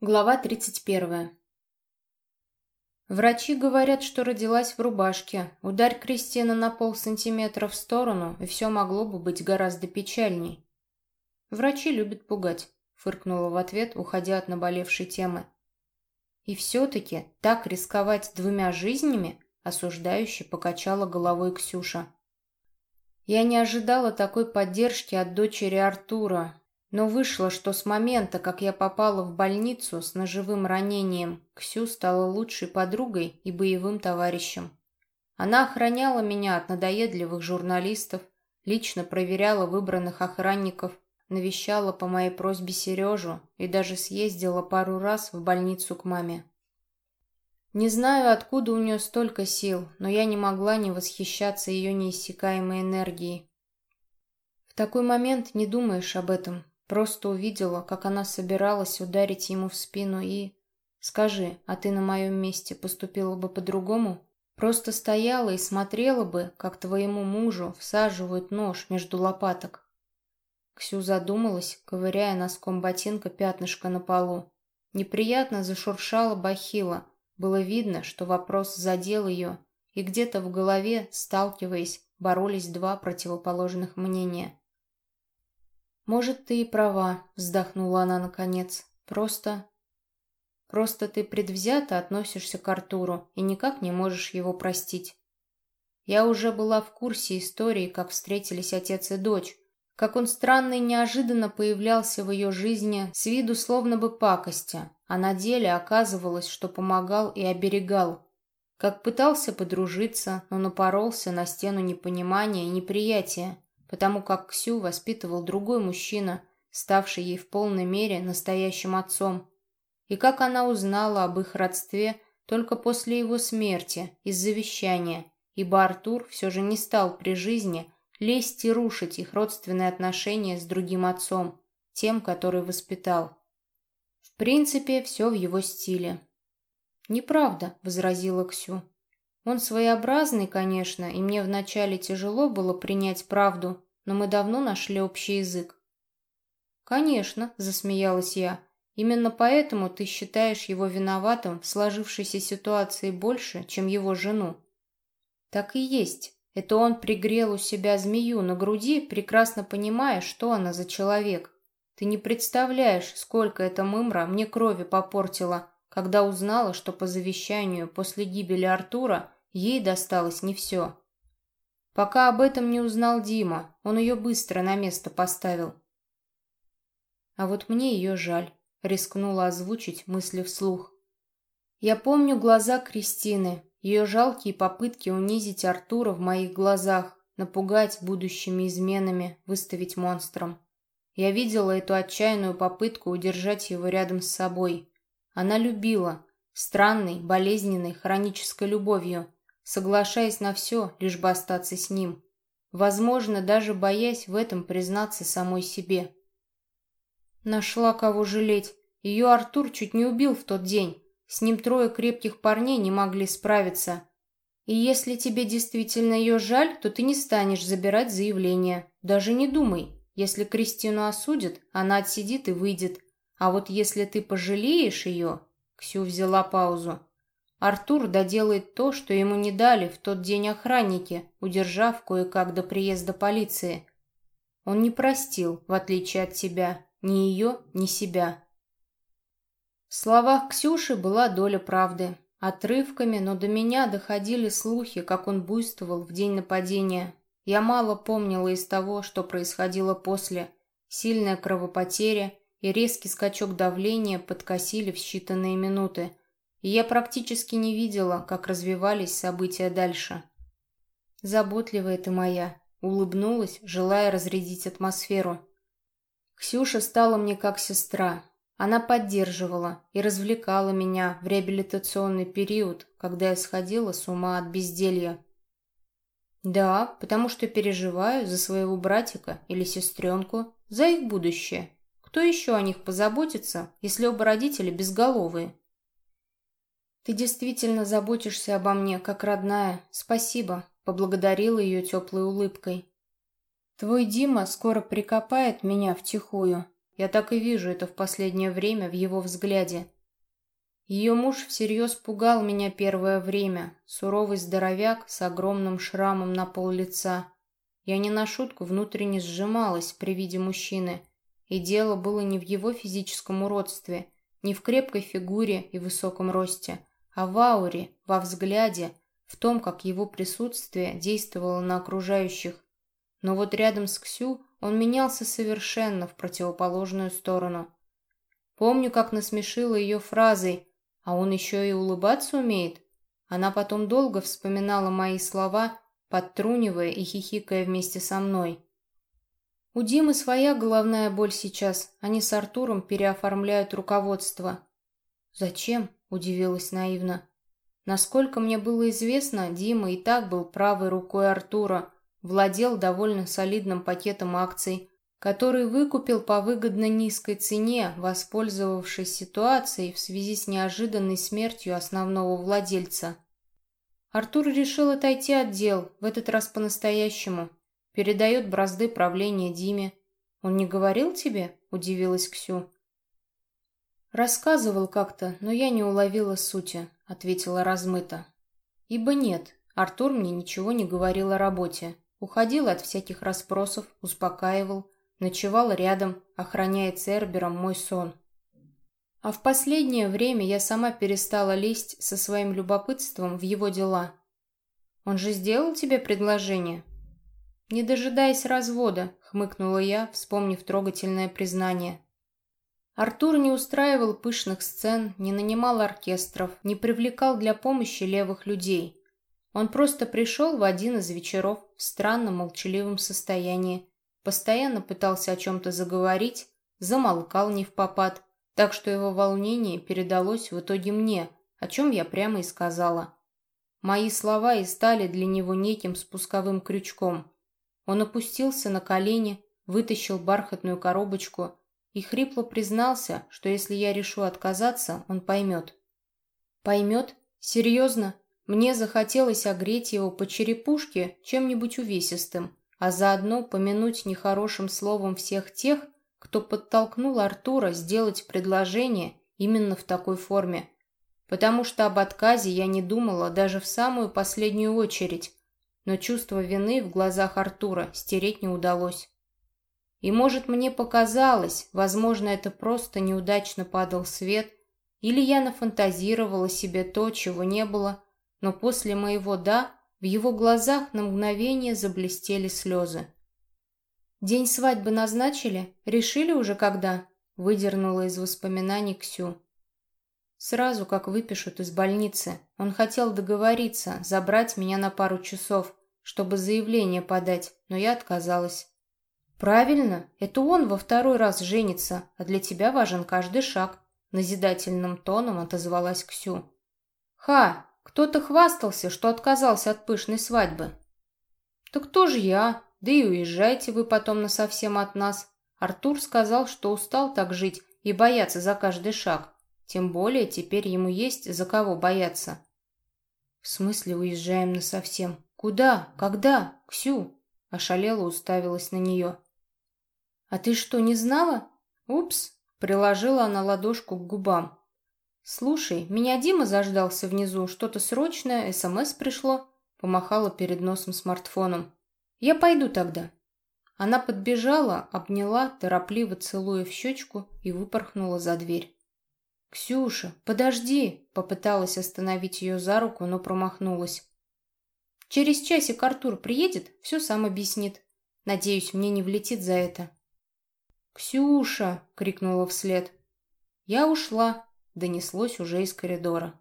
Глава 31. Врачи говорят, что родилась в рубашке. Ударь Кристина на полсантиметра в сторону, и все могло бы быть гораздо печальней. Врачи любят пугать, фыркнула в ответ, уходя от наболевшей темы. И все-таки так рисковать двумя жизнями, осуждающе покачала головой Ксюша. Я не ожидала такой поддержки от дочери Артура, но вышло, что с момента, как я попала в больницу с ножевым ранением, Ксю стала лучшей подругой и боевым товарищем. Она охраняла меня от надоедливых журналистов, лично проверяла выбранных охранников, навещала по моей просьбе Сережу и даже съездила пару раз в больницу к маме. Не знаю, откуда у нее столько сил, но я не могла не восхищаться ее неиссякаемой энергией. В такой момент не думаешь об этом, Просто увидела, как она собиралась ударить ему в спину и... Скажи, а ты на моем месте поступила бы по-другому? Просто стояла и смотрела бы, как твоему мужу всаживают нож между лопаток. Ксю задумалась, ковыряя носком ботинка пятнышко на полу. Неприятно зашуршала бахила. Было видно, что вопрос задел ее, и где-то в голове, сталкиваясь, боролись два противоположных мнения. «Может, ты и права», — вздохнула она наконец. «Просто... просто ты предвзято относишься к Артуру и никак не можешь его простить. Я уже была в курсе истории, как встретились отец и дочь, как он странно и неожиданно появлялся в ее жизни с виду словно бы пакостя, а на деле оказывалось, что помогал и оберегал, как пытался подружиться, но напоролся на стену непонимания и неприятия потому как Ксю воспитывал другой мужчина, ставший ей в полной мере настоящим отцом. И как она узнала об их родстве только после его смерти, из завещания, ибо Артур все же не стал при жизни лезть и рушить их родственные отношения с другим отцом, тем, который воспитал. В принципе, все в его стиле. «Неправда», — возразила Ксю. Он своеобразный, конечно, и мне вначале тяжело было принять правду, но мы давно нашли общий язык. «Конечно», — засмеялась я, — «именно поэтому ты считаешь его виноватым в сложившейся ситуации больше, чем его жену». «Так и есть. Это он пригрел у себя змею на груди, прекрасно понимая, что она за человек. Ты не представляешь, сколько эта мымра мне крови попортила, когда узнала, что по завещанию после гибели Артура Ей досталось не все. Пока об этом не узнал Дима, он ее быстро на место поставил. А вот мне ее жаль, рискнула озвучить мысли вслух. Я помню глаза Кристины, ее жалкие попытки унизить Артура в моих глазах, напугать будущими изменами, выставить монстром. Я видела эту отчаянную попытку удержать его рядом с собой. Она любила, странной, болезненной, хронической любовью, соглашаясь на все, лишь бы остаться с ним. Возможно, даже боясь в этом признаться самой себе. Нашла кого жалеть. Ее Артур чуть не убил в тот день. С ним трое крепких парней не могли справиться. И если тебе действительно ее жаль, то ты не станешь забирать заявление. Даже не думай. Если Кристину осудят, она отсидит и выйдет. А вот если ты пожалеешь ее... Ксю взяла паузу. Артур доделает то, что ему не дали в тот день охранники, удержав кое-как до приезда полиции. Он не простил, в отличие от тебя, ни ее, ни себя. В словах Ксюши была доля правды. Отрывками, но до меня доходили слухи, как он буйствовал в день нападения. Я мало помнила из того, что происходило после. Сильная кровопотеря и резкий скачок давления подкосили в считанные минуты и я практически не видела, как развивались события дальше. «Заботливая ты моя», — улыбнулась, желая разрядить атмосферу. Ксюша стала мне как сестра. Она поддерживала и развлекала меня в реабилитационный период, когда я сходила с ума от безделья. Да, потому что переживаю за своего братика или сестренку, за их будущее. Кто еще о них позаботится, если оба родителя безголовые? «Ты действительно заботишься обо мне, как родная. Спасибо», — поблагодарила ее теплой улыбкой. «Твой Дима скоро прикопает меня втихую, Я так и вижу это в последнее время в его взгляде. Ее муж всерьез пугал меня первое время. Суровый здоровяк с огромным шрамом на пол лица. Я не на шутку внутренне сжималась при виде мужчины. И дело было не в его физическом уродстве, не в крепкой фигуре и высоком росте, а в ауре, во взгляде, в том, как его присутствие действовало на окружающих. Но вот рядом с Ксю он менялся совершенно в противоположную сторону. Помню, как насмешила ее фразой «А он еще и улыбаться умеет?» Она потом долго вспоминала мои слова, подтрунивая и хихикая вместе со мной. У Димы своя головная боль сейчас. Они с Артуром переоформляют руководство. «Зачем?» – удивилась наивно. Насколько мне было известно, Дима и так был правой рукой Артура, владел довольно солидным пакетом акций, который выкупил по выгодно низкой цене, воспользовавшись ситуацией в связи с неожиданной смертью основного владельца. Артур решил отойти от дел, в этот раз по-настоящему. Передает бразды правления Диме. «Он не говорил тебе?» – удивилась Ксю. «Рассказывал как-то, но я не уловила сути», — ответила размыто. «Ибо нет, Артур мне ничего не говорил о работе. Уходил от всяких расспросов, успокаивал, ночевал рядом, охраняя Цербером мой сон. А в последнее время я сама перестала лезть со своим любопытством в его дела. Он же сделал тебе предложение?» «Не дожидаясь развода», — хмыкнула я, вспомнив трогательное признание. Артур не устраивал пышных сцен, не нанимал оркестров, не привлекал для помощи левых людей. Он просто пришел в один из вечеров в странном молчаливом состоянии, постоянно пытался о чем-то заговорить, замолкал не в попад, так что его волнение передалось в итоге мне, о чем я прямо и сказала. Мои слова и стали для него неким спусковым крючком. Он опустился на колени, вытащил бархатную коробочку и хрипло признался, что если я решу отказаться, он поймет. Поймет? Серьезно? Мне захотелось огреть его по черепушке чем-нибудь увесистым, а заодно помянуть нехорошим словом всех тех, кто подтолкнул Артура сделать предложение именно в такой форме. Потому что об отказе я не думала даже в самую последнюю очередь, но чувство вины в глазах Артура стереть не удалось. И может мне показалось, возможно, это просто неудачно падал свет, или я нафантазировала себе то, чего не было, но после моего «да» в его глазах на мгновение заблестели слезы. «День свадьбы назначили? Решили уже когда?» выдернула из воспоминаний Ксю. Сразу, как выпишут из больницы, он хотел договориться, забрать меня на пару часов, чтобы заявление подать, но я отказалась. «Правильно, это он во второй раз женится, а для тебя важен каждый шаг», — назидательным тоном отозвалась Ксю. «Ха, кто-то хвастался, что отказался от пышной свадьбы». «Так кто же я? Да и уезжайте вы потом насовсем от нас. Артур сказал, что устал так жить и бояться за каждый шаг. Тем более теперь ему есть за кого бояться». «В смысле уезжаем насовсем? Куда? Когда? Ксю?» Ошалела уставилась на нее. «А ты что, не знала?» «Упс!» — приложила она ладошку к губам. «Слушай, меня Дима заждался внизу, что-то срочное, СМС пришло», — помахала перед носом смартфоном. «Я пойду тогда». Она подбежала, обняла, торопливо целуя в щечку и выпорхнула за дверь. «Ксюша, подожди!» — попыталась остановить ее за руку, но промахнулась. «Через часик Артур приедет, все сам объяснит. Надеюсь, мне не влетит за это». «Ксюша!» — крикнула вслед. «Я ушла!» — донеслось уже из коридора.